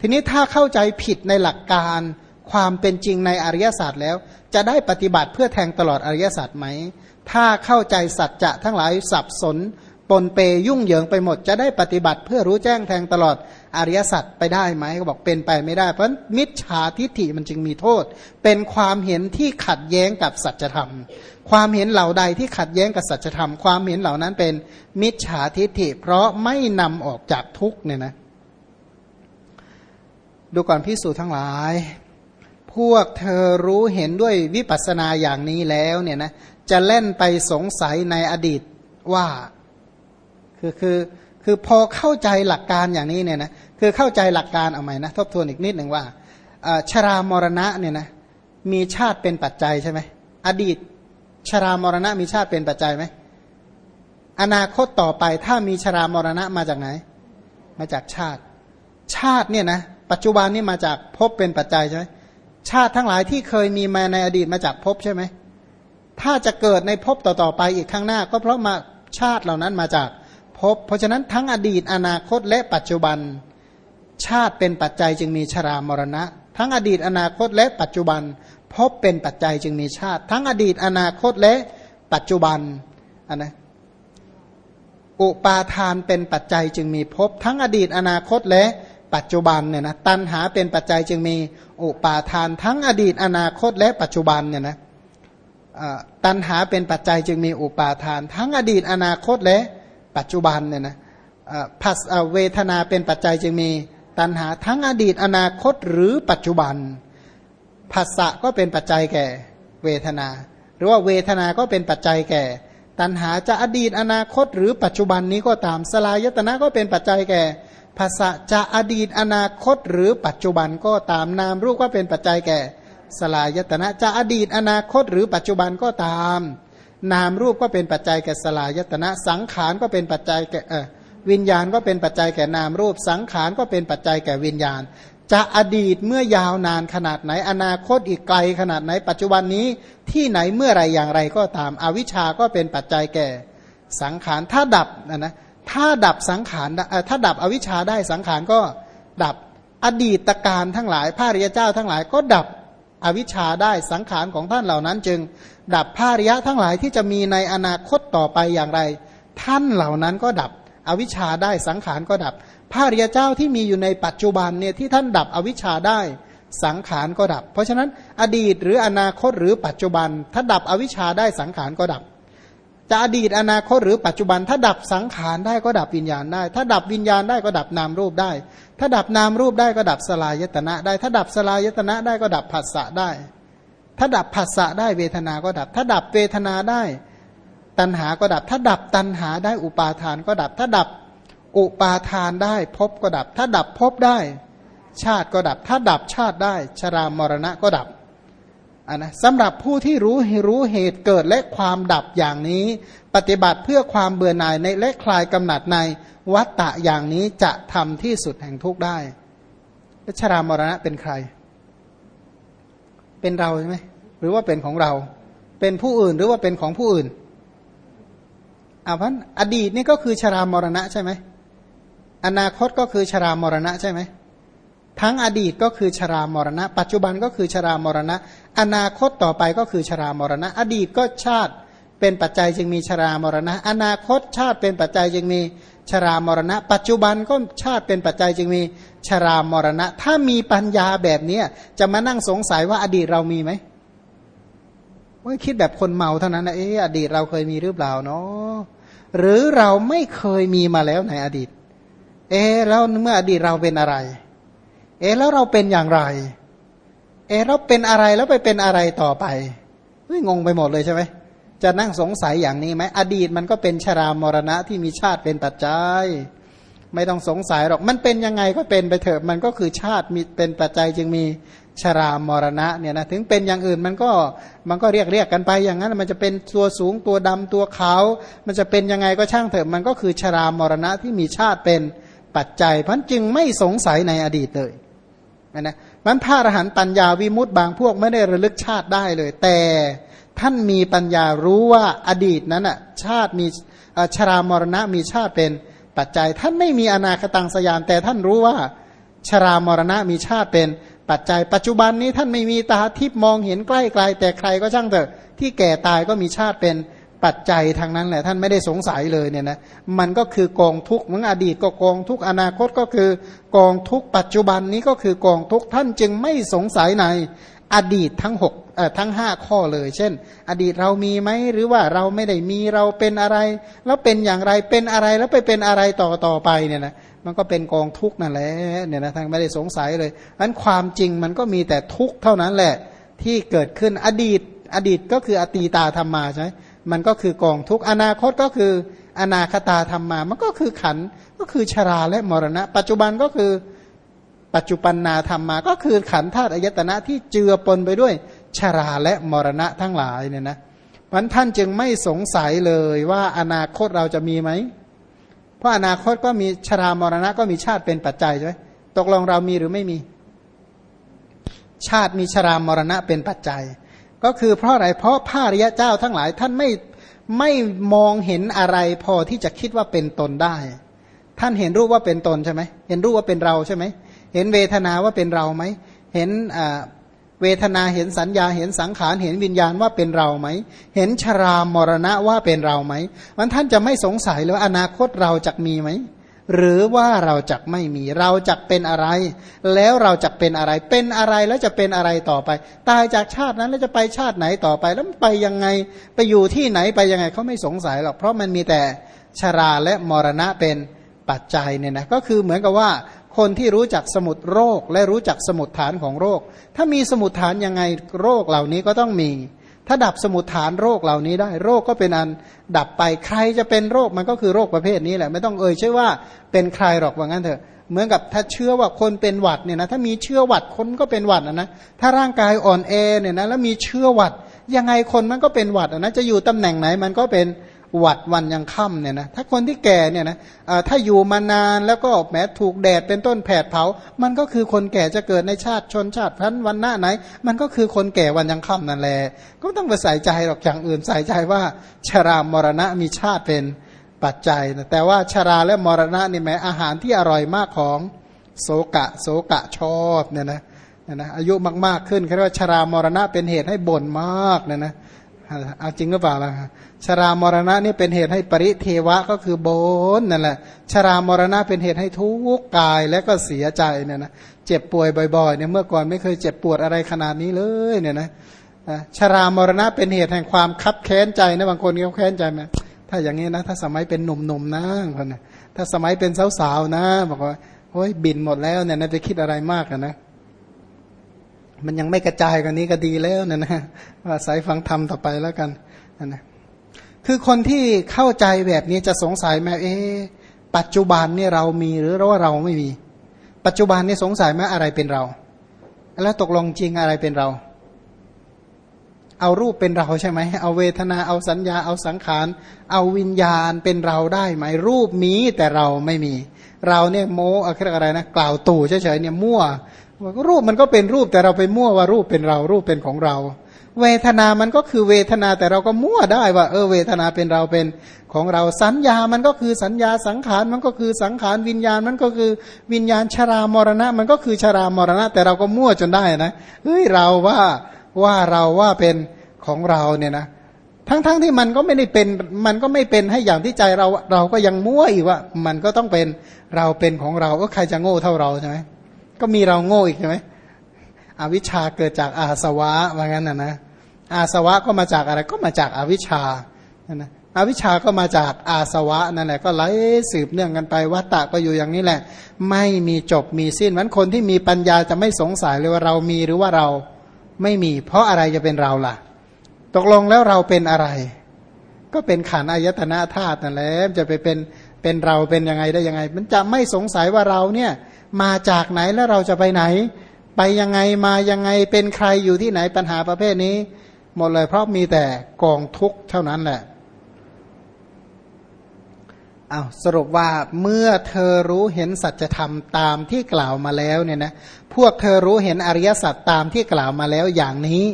ทีนี้ถ้าเข้าใจผิดในหลักการความเป็นจริงในอริยศาสตร์แล้ว จะได้ปฏิบัติเพื่อแทงตลอดอริยศาสตร์ไหม ถ้าเข้าใจสัจจะทั้งหลายสับสน ปนเปยุ่งเหยิงไปหมด จะได้ปฏิบัติเพื่อรู้แจ้งแทงตลอดอริยสัจไปได้ไหมก็บอกเป็นไปไม่ได้ เพราะมิจฉาทิฏฐิมันจึงมีโทษ เป็นความเห็นที่ขัดแย้งกับสัจธรรม ความเห็นเหล่าใดที่ขัดแย้งกับสัจธรรม ความเห็นเหล่านั้นเป็นมิจฉาทิฏฐิ เพราะไม่นำออกจากทุกเนี่ยนะ ดูก่อนพิสูจทั้งหลาย พวกเธอรู้เห็นด้วยวิปัสสนาอย่างนี้แล้วเนี่ยนะจะเล่นไปสงสัยในอดีตว่าคือคือคือพอเข้าใจหลักการอย่างนี้เนี่ยนะคือเข้าใจหลักการเอาใหมนะทบทวนอีกนิดหนึ่งว่าชรามรณะเนี่ยนะมีชาติเป็นปัจจัยใช่ไหมอดีตชรามรณะมีชาติเป็นปัจจัยไหมอนาคตต่อไปถ้ามีชรามรณะมาจากไหน มาจากชาติ ชาติเนี่ยนะ ปัจจุบันนี่มาจากภพเป็นปัจจัยใช่ไหมชาติทั้งหลายที่เคยมีมาในอดีตมาจากภพใช่ไหมถ้าจะเกิดในภพต่อ ๆ ไปอีกข้างหน้า ก็เพราะมาชาติเหล่านั้นมาจากภพเพราะฉะนั้นทั้งอดีตอนาคตและปัจจุบันชาติเป็นปัจจัยจึงมีชรามรณะ ทั้งอดีตอนาคตและปัจจุบันภพเป็นปัจจัยจึงมีชาติ ทั้งอดีตอนาคตและปัจจุบันอันนะอุปาทานเป็นปัจจัยจึงมีภพทั้งอดีตอนาคตและ ปัจจุบันเนี่ยนะตัณหาเป็นปัจจัยจึงมีอุปาทานทั้งอดีตอนาคตและปัจจุบันเนี่ยนะตัณหาเป็นปัจจัยจึงมีอุปาทาน ทั้งอดีตอนาคตและปัจจุบันเนี่ยนะผัสเวทนาเป็นปัจจัยจึงมีตัณหาทั้งอดีตอนาคตหรือปัจจุบันภาษะก็เป็นปัจจัยแก่เวทนา หรือว่าเวทนาก็เป็นปัจจัยแก่ ตัณหาจะอดีตอนาคตหรือปัจจุบันนี้ก็ตามสลายตนะก็เป็นปัจจัยแก่ ภาษะจะอดีตอนาคตหรือปัจจุบันก็ตามนามรูปก็เป็นปัจจัยแก่สลายตนะจะอดีตอนาคตหรือปัจจุบันก็ตาม นามรูปก็เป็นปัจจัยแก่สลายตนะ สังขารก็เป็นปัจจัยแก่วิญญาณก็เป็นปัจจัยแก่นามรูป สังขารก็เป็นปัจจัยแก่วิญญาณ จะอดีตเมื่อยาวนานขนาดไหน อนาคตอีกไกลขนาดไหน ปัจจุบันนี้ที่ไหนเมื่อไรอย่างไรก็ตาม อวิชาก็เป็นปัจจัยแก่สังขารถ้าดับนะนะ ถ้าดับสังขารถ้าดับอวิชชาได้สังขารก็ดับอดีตการทั้งหลายพระริยเจ้าทั้งหลายก็ดับอวิชชาได้สังขารของท่านเหล่านั้น จึง ดับภาริยะทั้งหลายที่จะมีในอนาคตต่อไปอย่างไร ท่านเหล่านั้นก็ดับอวิชชาได้สังขารก็ดับภาริยเจ้าที่มีอยู่ในปัจจุบันเนี่ยที่ท่านดับอวิชชาได้สังขารก็ดับ เพราะฉะนั้นอดีตหรืออนาคตหรือปัจจุบัน ถ้าดับอวิชชาได้สังขารก็ดับ จะอดีตอนาคตหรือปัจจุบัน ถ้าดับสังขารได้ก็ดับวิญญาณได้ ถ้าดับวิญญาณได้ก็ดับนามรูปได้ ถ้าดับนามรูปได้ก็ดับสลายตนะได้ ถ้าดับสลายตนะได้ก็ดับผัสสะได้ ถ้าดับผัสสะได้เวทนาก็ดับ ถ้าดับเวทนาได้ ตัณหาก็ดับ ถ้าดับตัณหาได้อุปาทานก็ดับ ถ้าดับอุปาทานได้ภพก็ดับ ถ้าดับภพได้ ชาติก็ดับ ถ้าดับชาติได้ ชรามรณะก็ดับ อันนะสำหรับผู้ที่รู้รู้เหตุเกิดและความดับอย่างนี้ ปฏิบัติเพื่อความเบื่อหน่ายในและคลายกำหนัดในวัตตะอย่างนี้จะทำที่สุดแห่งทุกได้ชรามรณะเป็นใคร เป็นเราใช่ไหมหรือว่าเป็นของเรา เป็นผู้อื่นหรือว่าเป็นของผู้อื่นอาพันอดีตนี่ก็คือชรามรณะใช่ไหมอนาคตก็คือชรามรณะใช่ไหม ทั้งอดีตก็คือชรามรณะ ปัจจุบันก็คือชรามรณะ อนาคตต่อไปก็คือชรามรณะ อดีตก็ชาติเป็นปัจจัยจึงมีชรามรณะ อนาคตชาติเป็นปัจจัยจึงมีชรามรณะ ปัจจุบันก็ชาติเป็นปัจจัยจึงมีชรามรณะ ถ้ามีปัญญาแบบนี้จะมานั่งสงสัยว่าอดีตเรามีไหมว่าคิดแบบคนเมาเท่านั้นนะเอออดีตเราเคยมีหรือเปล่าเนาะหรือเราไม่เคยมีมาแล้วในอดีต เออแล้วเมื่ออดีตเราเป็นอะไร เออแล้วเราเป็นอย่างไร เออเราเป็นอะไรแล้วไปเป็นอะไรต่อไปเฮ้ยงงไปหมดเลยใช่ไหมจะนั่งสงสัยอย่างนี้ไหมอดีตมันก็เป็นชรามรณะที่มีชาติเป็นปัจจัย ไม่ต้องสงสัยหรอกมันเป็นยังไงก็เป็นไปเถอะมันก็คือชาติมีเป็นปัจจัยจึงมีชรามรณะเนี่ยนะถึงเป็นอย่างอื่นมันก็มันก็เรียกเรียกกันไปอย่างนั้น มันจะเป็นตัวสูงตัวดำตัวขาว มันจะเป็นยังไงก็ช่างเถอะมันก็คือชรามรณะที่มีชาติเป็นปัจจัยพันจึงไม่สงสัยในอดีตเลย นะมันพระอรหันต์ปัญญาวิมุตต์บางพวกไม่ได้ระลึกชาติได้เลย แต่ท่านมีปัญญารู้ว่าอดีตนั้นอะชาติมีชรามรณะมีชาติเป็นปัจจัย ท่านไม่มีอนาคตังสยานแต่ท่านรู้ว่าชรามรณะมีชาติเป็นปัจจัย ปัจจุบันนี้ท่านไม่มีตาทิพมองเห็นใกล้ไกลแต่ใครก็ช่างเถอะที่แก่ตายก็มีชาติเป็น ปัจจัยทางนั้นแหละท่านไม่ได้สงสัยเลยเนี่ยนะมันก็คือกองทุกข์เมื่ออดีตก็กองทุกข์อนาคตก็คือกองทุกข์ปัจจุบันนี้ก็คือกองทุกข์ท่านจึงไม่สงสัยในอดีตทั้งหกเอ่อทั้งห้าข้อเลย เช่น อดีตเรามีไหมหรือว่าเราไม่ได้มีเราเป็นอะไร แล้วเป็นอย่างไรเป็นอะไรแล้วไปเป็นอะไรต่อต่อไปเนี่ยนะมันก็เป็นกองทุกข์นั่นแหละเนี่ยนะท่านไม่ได้สงสัยเลยนั้นความจริงมันก็มีแต่ทุกข์เท่านั้นแหละที่เกิดขึ้นอดีตอดีตก็คืออตีตาธรรมมาใช่ไหม มันก็คือกองทุกอนาคตก็คืออนาคตาธรรมมา มันก็คือขันก็คือชราและมรณะ ปัจจุบันก็คือปัจจุบันนาธรรมมา ก็คือขันธาตุอายตนะที่เจือปนไปด้วยชราและมรณะทั้งหลายเนี่ยนะมันท่านจึงไม่สงสัยเลยว่าอนาคตเราจะมีไหม เพราะอนาคตก็มีชรามรณะก็มีชาติเป็นปัจจัยใช่ไหมตกลงเรามีหรือไม่มี ชาติมีชรามรณะเป็นปัจจัย ก็คือเพราะอะไรเพราะพระริยะเจ้าทั้งหลายท่านไม่ไม่มองเห็นอะไรพอที่จะคิดว่าเป็นตนได้ ท่านเห็นรูปว่าเป็นตนใช่ไหมเห็นรูปว่าเป็นเราใช่ไหมเห็นเวทนาว่าเป็นเราไหมเห็นเวทนาเห็นสัญญาเห็นสังขารเห็นวิญญาณว่าเป็นเราไหม เห็นชรามรณะว่าเป็นเราไหมมันท่านจะไม่สงสัยเลยว่าอนาคตเราจะมีไหม หรือว่าเราจะไม่มีเราจะเป็นอะไร แล้วเราจะเป็นอะไร เป็นอะไรแล้วจะเป็นอะไรต่อไป ตายจากชาตินั้นแล้วจะไปชาติไหนต่อไป แล้วไปยังไงไปอยู่ที่ไหนไปยังไงเขาไม่สงสัยหรอกเพราะมันมีแต่ชราและมรณะเป็นปัจจัยเนี่ยนะก็คือเหมือนกับว่าคนที่รู้จักสมุดโรคและรู้จักสมุดฐานของโรค ถ้ามีสมุดฐานยังไงโรคเหล่านี้ก็ต้องมี ถ้าดับสมุทฐานโรคเหล่านี้ได้ โรคก็เป็นอันดับไปใครจะเป็นโรคมันก็คือโรคประเภทนี้แหละไม่ต้องเอ่ยชื่อว่าเป็นใครหรอกว่างั้นเถอะเหมือนกับถ้าเชื่อว่าคนเป็นหวัดเนี่ยนะถ้ามีเชื้อหวัดคนก็เป็นหวัดนะนะถ้าร่างกายอ่อนแอเนี่ยนะแล้วมีเชื้อหวัด ยังไงคนมันก็เป็นหวัดนะจะอยู่ตำแหน่งไหนมันก็เป็น หวัดวันยังค่ำเนี่ยนะถ้าคนที่แก่เนี่ยนะถ้าอยู่มานานแล้วก็แม้ถูกแดดเป็นต้นแผดเผา มันก็คือคนแก่จะเกิดในชาติชนชาติพันวันหน้าไหน มันก็คือคนแก่วันยังค่ำนั่นแหละก็ต้องไปใส่ใจหรอกอย่างอื่นใส่ใจว่า ชรามรณะมีชาติเป็นปัจจัยนะแต่ว่าชราและมรณะนี่แม้อาหารที่อร่อยมากของโสกะโสกะชอบเนี่ยนะนะอายุมากๆขึ้นเรียกว่าชรามรณะเป็นเหตุให้บ่นมากเนี่ยนะ เอาจริงหรือเปล่าล่ะชรามรณะนี่เป็นเหตุให้ปริเทวะก็คือโบนนั่นแหละ ชรามรณะเป็นเหตุให้ทุกข์กายและก็เสียใจเนี่ยนะเจ็บป่วยบ่อยๆเนี่ยเมื่อก่อนไม่เคยเจ็บปวดอะไรขนาดนี้เลยเนี่ยนะชรามรณะเป็นเหตุแห่งความคับแค้นใจนะบางคนเขาแค้นใจไหมถ้าอย่างนี้นะ ถ้าสมัยเป็นหนุ่มๆนะคนนะถ้าสมัยเป็นสาวๆนะ บอกว่าโอ้ยบินหมดแล้วเนี่ยนะไปคิดอะไรมากนะ มันยังไม่กระจายกันนี้ก็ดีแล้วนะนะว่าสายฟังธรรมต่อไปแล้วกันนะคือคนที่เข้าใจแบบนี้จะสงสัยไหมเอ๊ปัจจุบันนี่เรามีหรือว่าเราไม่มี ปัจจุบันนี่สงสัยไหมอะไรเป็นเรา แล้วตกลงจริงอะไรเป็นเรา เอารูปเป็นเราใช่ไหมเอาเวทนาเอาสัญญาเอาสังขาร เอาวิญญาณเป็นเราได้ไหมรูปมีแต่เราไม่มี เราเนี่ยโมอะไรนะกล่าวตู่เฉยๆเนี่ยมั่วรูปมันก็เป็นรูปแต่เราไปมั่วว่ารูปเป็นเรารูปเป็นของเรา เวทนามันก็คือเวทนาแต่เราก็มั่วได้ว่า เออเวทนาเป็นเราเป็นของเราสัญญามันก็คือสัญญาสังขารมันก็คือสังขารวิญญาณมันก็คือวิญญาณชรามรณะ มันก็คือชรามรณะ แต่เราก็มั่วจนได้นะเฮ้ยเราว่า ว่าเราว่าเป็นของเราเนี่ยนะทั้งๆทที่มันก็ไม่ได้เป็นมันก็ไม่เป็นให้อย่างที่ใจเราเราก็ยังมั่วอีกว่า มันก็ต้องเป็นเราเป็นของเราก็ใครจะโง่เท่าเราใช่ไหมก็มีเราโง่อีกใช่ไหมอวิชชาเกิดจากอาสวะว่างั้นนะนะอาสวะก็มาจากอะไรก็มาจากอาวิชชานะอวิชชาก็มาจากอาสวะนั่นแหละก็ไหลสืบเนื่องกันไปวัตตะก็อยู่อย่างนี้แหละ ไม่มีจบมีสิ้นวันคนที่มีปัญญาจะไม่สงสัยเลยว่าเรามีหรือว่าเรา ไม่มี เพราะอะไรจะเป็นเราล่ะ ตกลงแล้วเราเป็นอะไร ก็เป็นขันอายตนะธาตุนั่นแหละจะไปเป็นเป็นเราเป็นยังไงได้ยังไง มันจะไม่สงสัยว่าเราเนี่ยมาจากไหนแล้วเราจะไปไหน ไปยังไงมายังไงเป็นใครอยู่ที่ไหนปัญหาประเภทนี้ หมดเลยเพราะมีแต่กองทุกข์เท่านั้นแหละ อาสรุปว่าเมื่อเธอรู้เห็นสัจธรรมตามที่กล่าวมาแล้วเนี่ยนะพวกเธอรู้เห็นอริยสัจตามที่กล่าวมาแล้วอย่างนี้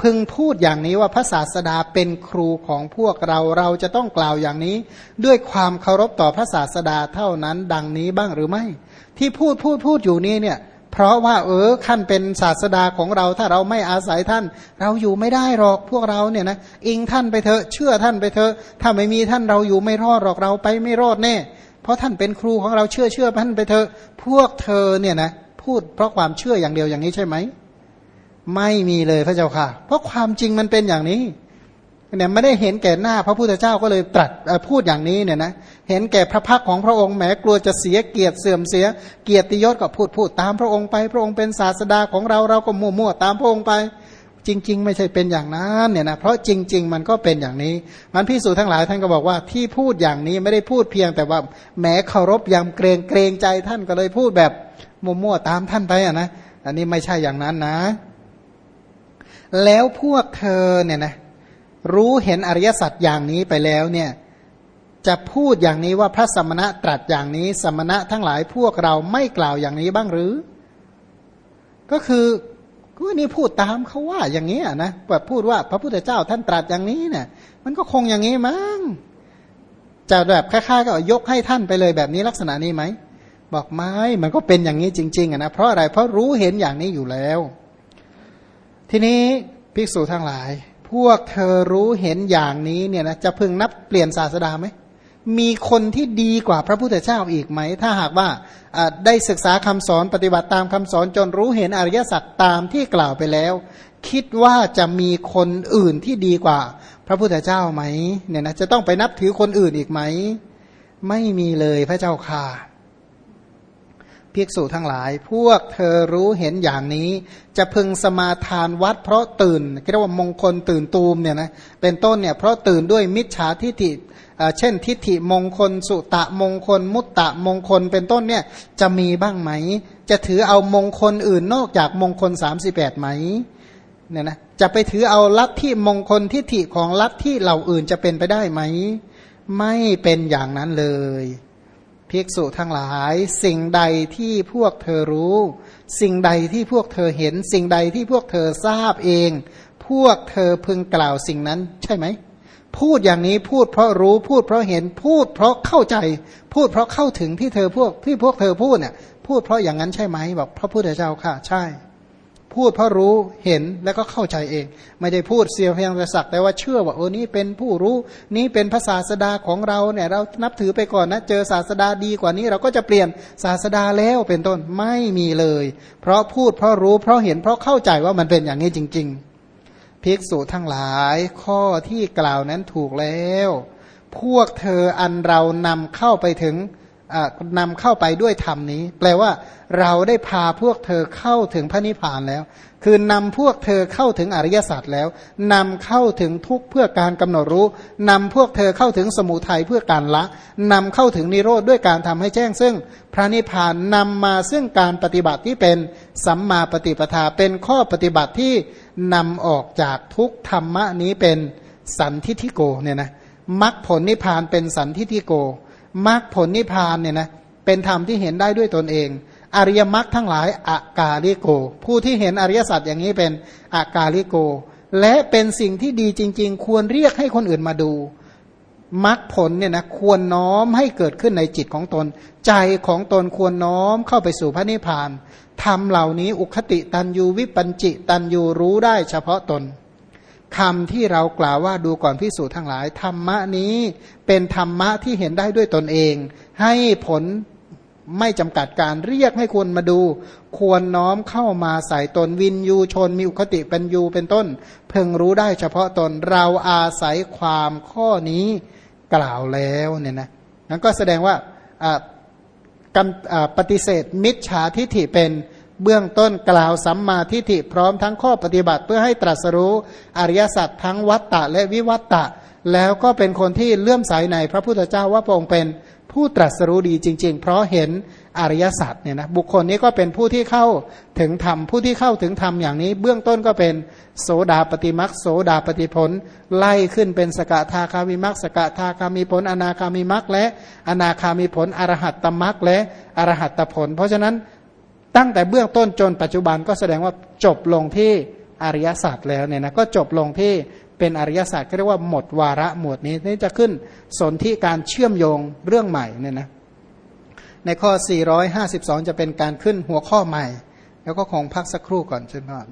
พึงพูดอย่างนี้ว่าพระศาสดาเป็นครูของพวกเราเราจะต้องกล่าวอย่างนี้ ด้วยความเคารพต่อพระศาสดาเท่านั้น ดังนี้บ้างหรือไม่ ที่พูดพูดพูดอยู่นี้เนี่ย เพราะว่าเออท่านเป็นศาสดาของเราถ้าเราไม่อาศัยท่าน เราอยู่ไม่ได้หรอกพวกเราเนี่ยนะอิงท่านไปเถอะเชื่อท่านไปเถอะถ้าไม่มีท่านเราอยู่ไม่รอดหรอกเราไปไม่รอดแน่ เพราะท่านเป็นครูของเราเชื่อเชื่อท่านไปเถอะพวกเธอเนี่ยนะพูดเพราะความเชื่ออย่างเดียวอย่างนี้ใช่ไหมไม่มีเลยพระเจ้าค่ะ เพราะความจริงมันเป็นอย่างนี้ เนี่ยไม่ได้เห็นแก่หน้าพระพุทธเจ้าก็เลยตรัสพูดอย่างนี้เนี่ยนะเห็นแก่พระพักของพระองค์แม้กลัวจะเสียเกียรติเสื่อมเสียเกียรติยศก็พูดพูดตามพระองค์ไป พระองค์เป็นศาสดาของเราเราก็มั่วมั่วตามพระองค์ไป จริง ๆ ไม่ใช่เป็นอย่างนั้นเนี่ยนะเพราะจริง ๆ มันก็เป็นอย่างนี้ มันพิสูจน์ทั้งหลายท่านก็บอกว่าที่พูดอย่างนี้ไม่ได้พูดเพียงแต่ว่าแม้เคารพยำเกรงเกรงใจท่านก็เลยพูดแบบมั่วมั่วตามท่านไปอะนะอันนี้ไม่ใช่อย่างนั้นนะ แล้วพวกเธอเนี่ยนะ รู้เห็นอริยสัจอย่างนี้ไปแล้วเนี่ยจะพูดอย่างนี้ว่าพระสมณะตรัสอย่างนี้ สมณะทั้งหลายพวกเราไม่กล่าวอย่างนี้บ้างหรือ ก็คือก็นี่พูดตามเขาว่าอย่างนี้นะแบบพูดว่าพระพุทธเจ้าท่านตรัสอย่างนี้เนี่ยมันก็คงอย่างนี้มั้งจะแบบคล้ายๆก็ยกให้ท่านไปเลยแบบนี้ลักษณะนี้ไหมบอกไม่มันก็เป็นอย่างนี้จริงๆนะเพราะอะไรเพราะรู้เห็นอย่างนี้อยู่แล้ว ทีนี้ภิกษุทั้งหลาย พวกเธอรู้เห็นอย่างนี้เนี่ยนะจะพึงนับเปลี่ยนศาสดาไหมมีคนที่ดีกว่าพระพุทธเจ้าอีกไหม ถ้าหากว่าได้ศึกษาคำสอนปฏิบัติตามคำสอนจนรู้เห็นอริยสัจตามที่กล่าวไปแล้ว คิดว่าจะมีคนอื่นที่ดีกว่า พระพุทธเจ้าไหมเนี่ยนะจะต้องไปนับถือคนอื่นอีกไหม ไม่มีเลยพระเจ้าค่ะ ภิกษุทั้งหลาย พวกเธอรู้เห็นอย่างนี้ จะพึงสมาทานวัด เพราะตื่นเรียกว่ามงคลตื่นตูมเนี่ยนะเป็นต้นเนี่ยเพราะตื่นด้วยมิจฉาทิฏฐิเช่นทิฏฐิมงคล สุตะมงคล มุตตะมงคล เป็นต้นเนี่ยจะมีบ้างไหม จะถือเอามงคลอื่นนอกจากมงคล 38ไหมเนี่ยนะจะไปถือเอาลัทธิมงคลทิฏฐิของลัทธิเหล่าอื่นจะเป็นไปได้ไหม ไม่เป็นอย่างนั้นเลย ภิกษุทั้งหลาย สิ่งใดที่พวกเธอรู้ สิ่งใดที่พวกเธอเห็น สิ่งใดที่พวกเธอทราบเอง พวกเธอพึงกล่าวสิ่งนั้นใช่ไหม พูดอย่างนี้พูดเพราะรู้พูดเพราะเห็นพูดเพราะเข้าใจ พูดเพราะเข้าถึงที่เธอพวกที่พวกเธอพูดเนี่ยพูดเพราะอย่างนั้นใช่ไหมบอกพระพุทธเจ้าค่ะ ใช่ พูดเพราะรู้เห็นแล้วก็เข้าใจเอง ไม่ได้พูดเสียเพียงแต่สักแต่ว่าเชื่อว่าเออนี่เป็นผู้รู้นี่เป็นภาษาสดาของเราเนี่ยเรานับถือไปก่อนนะเจอศาสดาดีกว่านี้ เราก็จะเปลี่ยนศาสดาแล้วเป็นต้นไม่มีเลย เพราะพูดเพราะรู้เพราะเห็นเพราะเข้าใจว่ามันเป็นอย่างนี้จริง ๆ ภิกษุทั้งหลายข้อที่กล่าวนั้นถูกแล้ว พวกเธออันเรานำเข้าไปถึง นำเข้าไปด้วยธรรมนี้ แปลว่าเราได้พาพวกเธอเข้าถึงพระนิพพานแล้ว คือนำพวกเธอเข้าถึงอริยสัจแล้วนำเข้าถึงทุกเพื่อการกำหนดรู้นำพวกเธอเข้าถึงสมุทัยเพื่อการละนำเข้าถึงนิโรธด้วยการทำให้แจ้ง ซึ่งพระนิพพานนำมาซึ่งการปฏิบัติที่เป็นสัมมาปฏิปทาเป็นข้อปฏิบัติที่นำออกจากทุกธรรมะนี้เป็นสันทิทิโกเนี่ยนะมรรคผลนิพพานเป็นสันทิทิโก มรรคผลนิพพานเนี่ยนะเป็นธรรมที่เห็นได้ด้วยตนเอง อริยมรรคทั้งหลายอากาลิโก ผู้ที่เห็นอริยสัจอย่างนี้เป็นอากาลิโก และเป็นสิ่งที่ดีจริง ๆ ควรเรียกให้คนอื่นมาดูมรรคผลเนี่ยนะควรน้อมให้เกิดขึ้นในจิตของตน ใจของตนควรน้อมเข้าไปสู่พระนิพพานทำเหล่านี้อุคติตันยูวิปัญจิตันยูรู้ได้เฉพาะตน คำที่เรากล่าวว่าดูก่อนพิสูจน์ทั้งหลาย ธรรมะนี้เป็นธรรมะที่เห็นได้ด้วยตนเอง ให้ผลไม่จำกัดการเรียกให้คนมาดู ควรน้อมเข้ามาใส่ตนวินยูชนมีอุคติเป็นยูเป็นต้น เพิ่งรู้ได้เฉพาะตนเราอาศัยความข้อนี้กล่าวแล้วเนี่ยนะนั้นก็แสดงว่าปฏิเสธมิจฉาทิฐิเป็น เบื้องต้นกล่าวสัมมาทิฏฐิพร้อมทั้งข้อปฏิบัติเพื่อให้ตรัสรู้อริยสัจทั้งวัตตะและวิวัตตะ แล้วก็เป็นคนที่เลื่อมใสในพระพุทธเจ้าว่าพระองค์เป็นผู้ตรัสรู้ดีจริง ๆ เพราะเห็นอริยสัจเนี่ยนะบุคคลนี้ก็เป็นผู้ที่เข้าถึงธรรมผู้ที่เข้าถึงธรรมอย่างนี้ เบื้องต้นก็เป็นโสดาปฏิมักโสดาปฏิผล ไล่ขึ้นเป็นสกทาคามิมักสกทาคามิผล อนาคามิมักและอนาคามิผลอรหัตตมักและอรหัตตผล เพราะฉะนั้น ตั้งแต่เบื้องต้นจนปัจจุบันก็แสดงว่าจบลงที่อริยศาสตร์แล้วเนี่ยนะก็จบลงที่เป็นอริยศาสตร์ก็เรียกว่าหมดวาระหมวดนี้นี่จะขึ้นสนที่การเชื่อมโยงเรื่องใหม่เนี่ยนะในข้อ 452 จะเป็นการขึ้นหัวข้อใหม่ แล้วก็คงพักสักครู่ก่อนเช่นก่อน